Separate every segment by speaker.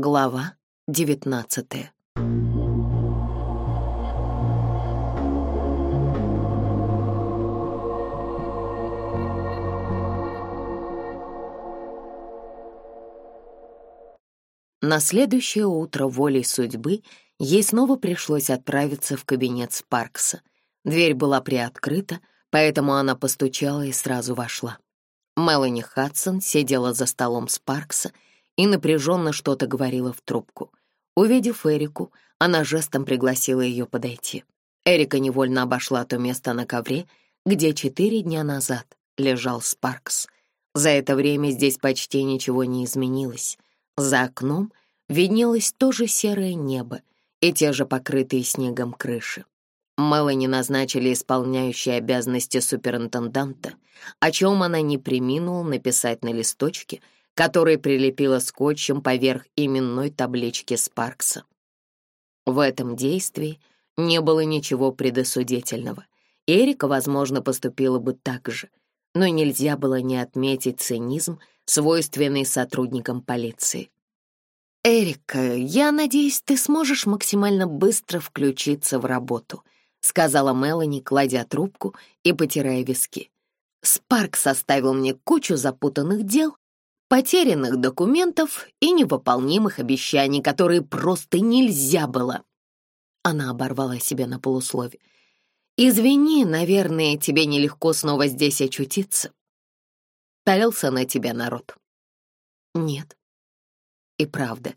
Speaker 1: Глава 19 На следующее утро волей судьбы ей снова пришлось отправиться в кабинет Спаркса. Дверь была приоткрыта, поэтому она постучала и сразу вошла. Мелани Хадсон сидела за столом Спаркса и и напряженно что-то говорила в трубку. Увидев Эрику, она жестом пригласила ее подойти. Эрика невольно обошла то место на ковре, где четыре дня назад лежал Спаркс. За это время здесь почти ничего не изменилось. За окном виднелось то же серое небо и те же покрытые снегом крыши. Мелани назначили исполняющей обязанности суперинтенданта, о чем она не приминула написать на листочке — который прилепила скотчем поверх именной таблички Спаркса. В этом действии не было ничего предосудительного. Эрика, возможно, поступила бы так же, но нельзя было не отметить цинизм, свойственный сотрудникам полиции. «Эрика, я надеюсь, ты сможешь максимально быстро включиться в работу», сказала Мелани, кладя трубку и потирая виски. «Спарк составил мне кучу запутанных дел, потерянных документов и невыполнимых обещаний, которые просто нельзя было. Она оборвала себя на полуслове. «Извини, наверное, тебе нелегко снова здесь очутиться. Талился на тебя народ?» «Нет». И правда,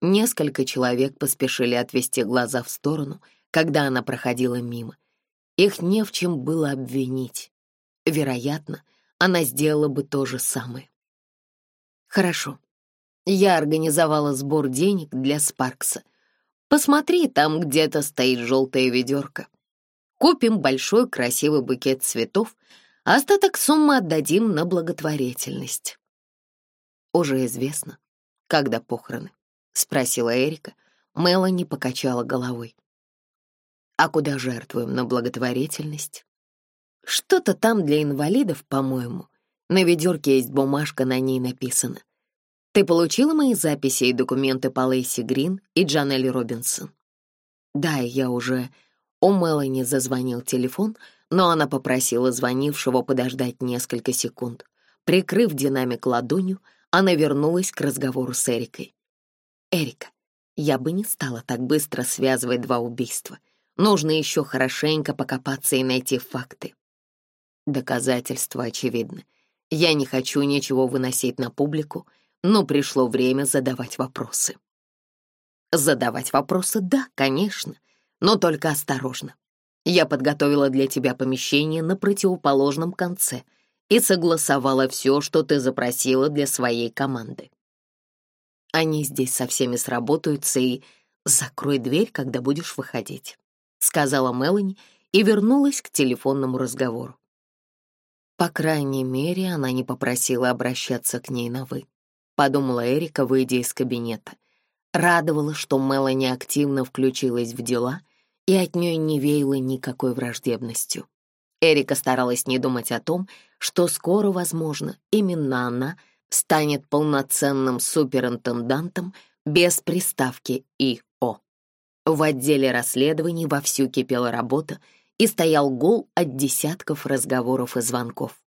Speaker 1: несколько человек поспешили отвести глаза в сторону, когда она проходила мимо. Их не в чем было обвинить. Вероятно, она сделала бы то же самое. Хорошо. Я организовала сбор денег для Спаркса. Посмотри, там где-то стоит желтая ведерко. Купим большой красивый букет цветов, а остаток суммы отдадим на благотворительность. Уже известно, когда похороны? Спросила Эрика. Мелани покачала головой. А куда жертвуем на благотворительность? Что-то там для инвалидов, по-моему. На ведерке есть бумажка, на ней написано. Ты получила мои записи и документы по Лейси Грин и Джанелли Робинсон?» «Да, я уже...» У Мелани зазвонил телефон, но она попросила звонившего подождать несколько секунд. Прикрыв динамик ладонью, она вернулась к разговору с Эрикой. «Эрика, я бы не стала так быстро связывать два убийства. Нужно еще хорошенько покопаться и найти факты». Доказательства очевидны. Я не хочу ничего выносить на публику — но пришло время задавать вопросы. Задавать вопросы, да, конечно, но только осторожно. Я подготовила для тебя помещение на противоположном конце и согласовала все, что ты запросила для своей команды. Они здесь со всеми сработаются и закрой дверь, когда будешь выходить», — сказала Мелани и вернулась к телефонному разговору. По крайней мере, она не попросила обращаться к ней на «вы» подумала Эрика, выйдя из кабинета. Радовало, что Мелани активно включилась в дела и от нее не веяло никакой враждебностью. Эрика старалась не думать о том, что скоро, возможно, именно она станет полноценным суперинтендантом без приставки «ИО». В отделе расследований вовсю кипела работа и стоял гол от десятков разговоров и звонков.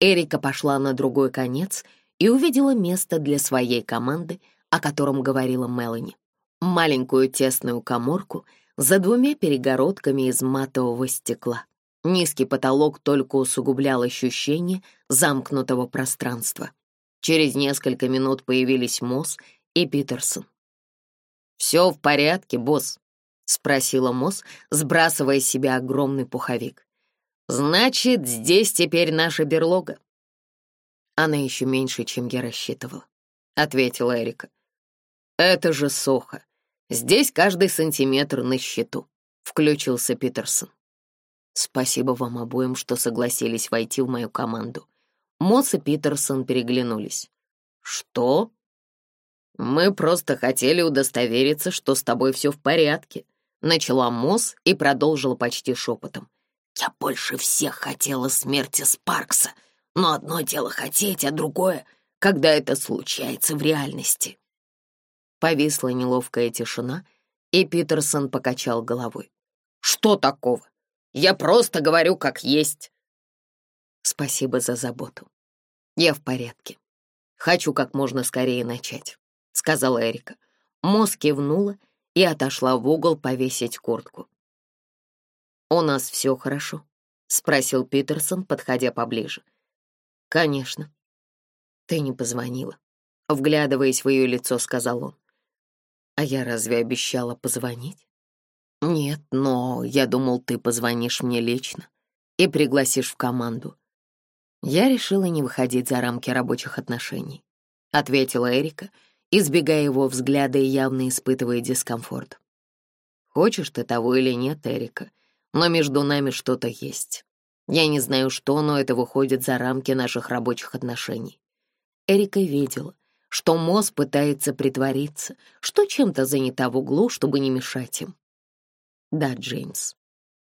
Speaker 1: Эрика пошла на другой конец — и увидела место для своей команды, о котором говорила Мелани. Маленькую тесную коморку за двумя перегородками из матового стекла. Низкий потолок только усугублял ощущение замкнутого пространства. Через несколько минут появились Мосс и Питерсон. «Все в порядке, босс?» — спросила Мосс, сбрасывая с себя огромный пуховик. «Значит, здесь теперь наша берлога она еще меньше, чем я рассчитывал», — ответил Эрика. «Это же сухо. Здесь каждый сантиметр на счету», — включился Питерсон. «Спасибо вам обоим, что согласились войти в мою команду». Мосс и Питерсон переглянулись. «Что?» «Мы просто хотели удостовериться, что с тобой все в порядке», — начала Мосс и продолжила почти шепотом. «Я больше всех хотела смерти Спаркса, но одно дело хотеть, а другое, когда это случается в реальности. Повисла неловкая тишина, и Питерсон покачал головой. Что такого? Я просто говорю, как есть. Спасибо за заботу. Я в порядке. Хочу как можно скорее начать, сказала Эрика. Мозг кивнула и отошла в угол повесить куртку. «У нас все хорошо?» — спросил Питерсон, подходя поближе. «Конечно». «Ты не позвонила», а — вглядываясь в ее лицо, сказал он. «А я разве обещала позвонить?» «Нет, но я думал, ты позвонишь мне лично и пригласишь в команду». «Я решила не выходить за рамки рабочих отношений», — ответила Эрика, избегая его взгляда и явно испытывая дискомфорт. «Хочешь ты того или нет, Эрика, но между нами что-то есть. Я не знаю что, но это выходит за рамки наших рабочих отношений. Эрика видела, что Мосс пытается притвориться, что чем-то занята в углу, чтобы не мешать им. Да, Джеймс,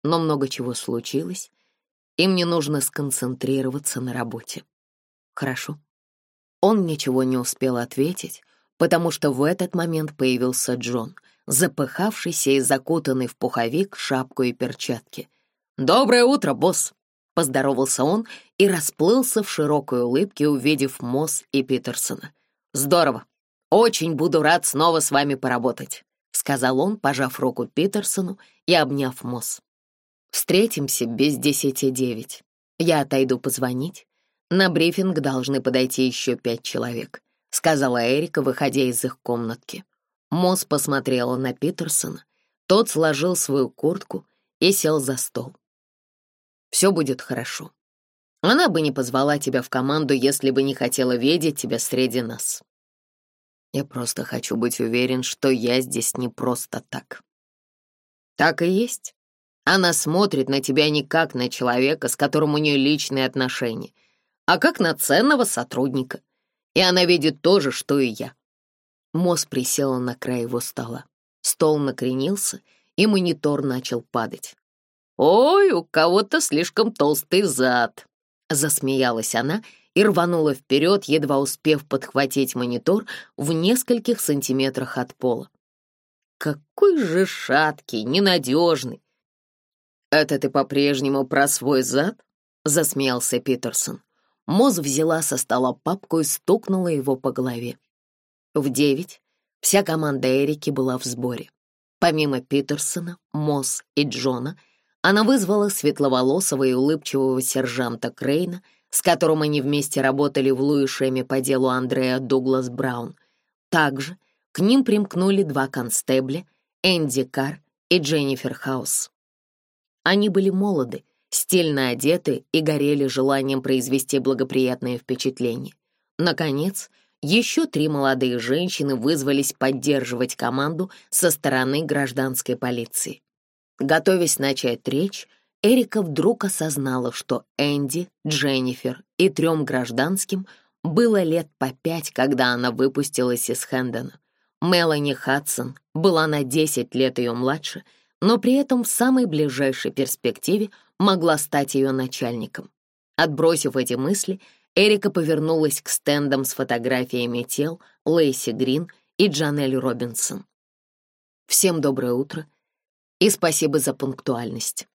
Speaker 1: но много чего случилось, и мне нужно сконцентрироваться на работе. Хорошо. Он ничего не успел ответить, потому что в этот момент появился Джон, запыхавшийся и закутанный в пуховик, шапку и перчатки. «Доброе утро, босс!» поздоровался он и расплылся в широкой улыбке, увидев Мосс и Питерсона. «Здорово! Очень буду рад снова с вами поработать», — сказал он, пожав руку Питерсону и обняв Мосс. «Встретимся без десяти девять. Я отойду позвонить. На брифинг должны подойти еще пять человек», — сказала Эрика, выходя из их комнатки. Мосс посмотрела на Питерсона. Тот сложил свою куртку и сел за стол. Все будет хорошо. Она бы не позвала тебя в команду, если бы не хотела видеть тебя среди нас. Я просто хочу быть уверен, что я здесь не просто так. Так и есть. Она смотрит на тебя не как на человека, с которым у нее личные отношения, а как на ценного сотрудника. И она видит то же, что и я. Мосс присела на край его стола. Стол накренился, и монитор начал падать. «Ой, у кого-то слишком толстый зад!» Засмеялась она и рванула вперед, едва успев подхватить монитор в нескольких сантиметрах от пола. «Какой же шаткий, ненадежный!» «Это ты по-прежнему про свой зад?» — засмеялся Питерсон. Моз взяла со стола папку и стукнула его по голове. В девять вся команда Эрики была в сборе. Помимо Питерсона, Мосс и Джона — она вызвала светловолосого и улыбчивого сержанта Крейна, с которым они вместе работали в Луишеме по делу Андрея Дуглас Браун. Также к ним примкнули два констебля, Энди Карр и Дженнифер Хаус. Они были молоды, стильно одеты и горели желанием произвести благоприятное впечатление. Наконец, еще три молодые женщины вызвались поддерживать команду со стороны гражданской полиции. Готовясь начать речь, Эрика вдруг осознала, что Энди, Дженнифер и трем гражданским было лет по пять, когда она выпустилась из Хэндона. Мелани Хадсон была на 10 лет ее младше, но при этом в самой ближайшей перспективе могла стать ее начальником. Отбросив эти мысли, Эрика повернулась к стендам с фотографиями тел Лейси Грин и Джанель Робинсон. «Всем доброе утро!» и спасибо за пунктуальность».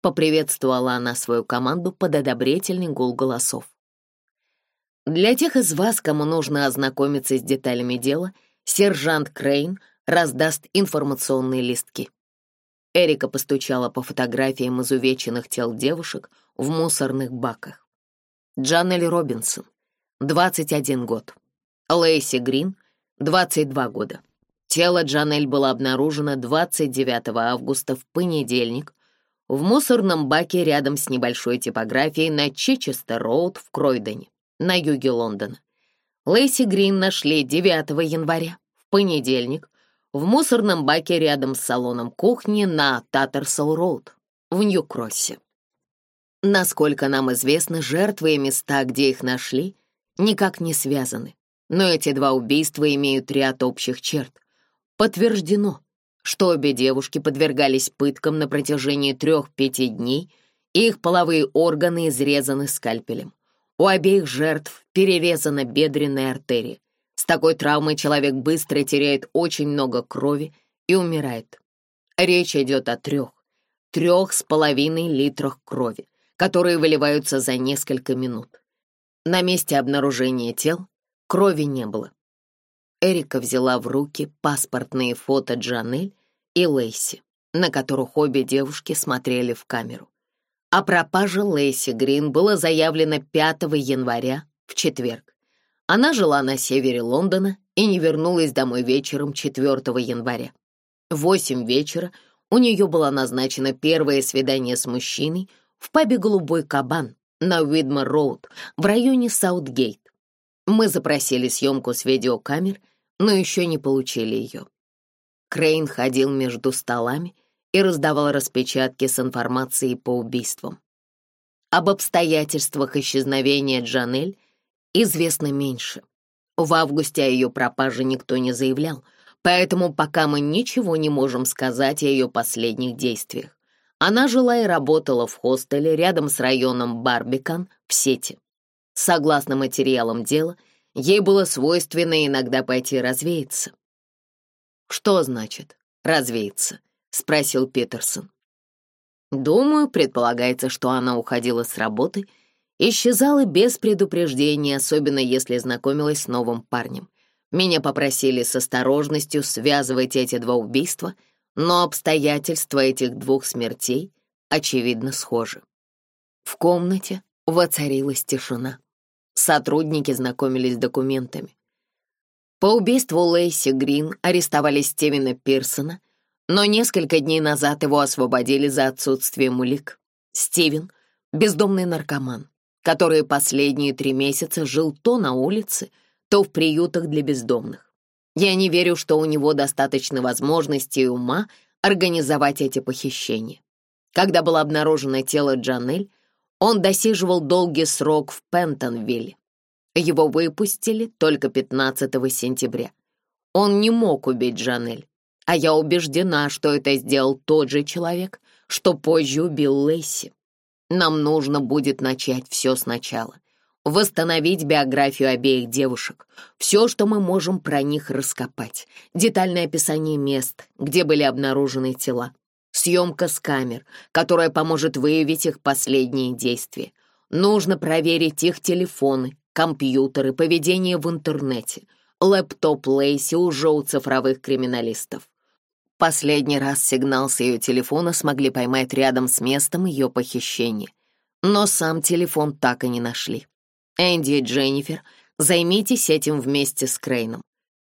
Speaker 1: Поприветствовала она свою команду под одобрительный гул голосов. Для тех из вас, кому нужно ознакомиться с деталями дела, сержант Крейн раздаст информационные листки. Эрика постучала по фотографиям изувеченных тел девушек в мусорных баках. Джанель Робинсон, 21 год. Лейси Грин, 22 года. Тело Джанель было обнаружено 29 августа в понедельник в мусорном баке рядом с небольшой типографией на Чичестер-Роуд в Кройдоне, на юге Лондона. Лэйси Грин нашли 9 января, в понедельник, в мусорном баке рядом с салоном кухни на Таттерсел-Роуд в Нью-Кроссе. Насколько нам известно, жертвы и места, где их нашли, никак не связаны. Но эти два убийства имеют ряд общих черт. Подтверждено, что обе девушки подвергались пыткам на протяжении трех-пяти дней, их половые органы изрезаны скальпелем. У обеих жертв перерезана бедренная артерия. С такой травмой человек быстро теряет очень много крови и умирает. Речь идет о трех, трех с половиной литрах крови, которые выливаются за несколько минут. На месте обнаружения тел крови не было. Эрика взяла в руки паспортные фото Джанель и Лейси, на которых обе девушки смотрели в камеру. О пропаже Лейси Грин было заявлено 5 января в четверг. Она жила на севере Лондона и не вернулась домой вечером 4 января. В 8 вечера у нее было назначено первое свидание с мужчиной в пабе «Голубой кабан» на Уидмар-Роуд в районе Саутгейт. Мы запросили съемку с видеокамер, но еще не получили ее. Крейн ходил между столами и раздавал распечатки с информацией по убийствам. Об обстоятельствах исчезновения Джанель известно меньше. В августе о ее пропаже никто не заявлял, поэтому пока мы ничего не можем сказать о ее последних действиях. Она жила и работала в хостеле рядом с районом Барбикан в Сети. Согласно материалам дела, ей было свойственно иногда пойти развеяться. «Что значит «развеяться»?» — спросил Петерсон. «Думаю, предполагается, что она уходила с работы, исчезала без предупреждения, особенно если знакомилась с новым парнем. Меня попросили с осторожностью связывать эти два убийства, но обстоятельства этих двух смертей, очевидно, схожи. В комнате воцарилась тишина. Сотрудники знакомились с документами. По убийству Лейси Грин арестовали Стивена Пирсона, но несколько дней назад его освободили за отсутствие улик. Стивен — бездомный наркоман, который последние три месяца жил то на улице, то в приютах для бездомных. Я не верю, что у него достаточно возможностей и ума организовать эти похищения. Когда было обнаружено тело Джанель, он досиживал долгий срок в Пентонвилле. Его выпустили только 15 сентября. Он не мог убить Жанель, а я убеждена, что это сделал тот же человек, что позже убил Лэйси. Нам нужно будет начать все сначала, восстановить биографию обеих девушек, все, что мы можем про них раскопать, детальное описание мест, где были обнаружены тела, съемка с камер, которая поможет выявить их последние действия. Нужно проверить их телефоны, компьютеры, поведение в интернете. Лэптоп Лейси уже у цифровых криминалистов. Последний раз сигнал с ее телефона смогли поймать рядом с местом ее похищения. Но сам телефон так и не нашли. Энди и Дженнифер, займитесь этим вместе с Крейном.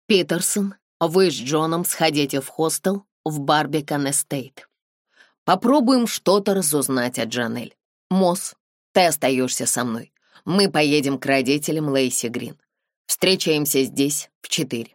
Speaker 1: Питерсон, вы с Джоном сходите в хостел в Барбикон Эстейт. Попробуем что-то разузнать от Джанель. Мосс, ты остаешься со мной. Мы поедем к родителям Лейси Грин. Встречаемся здесь в четыре.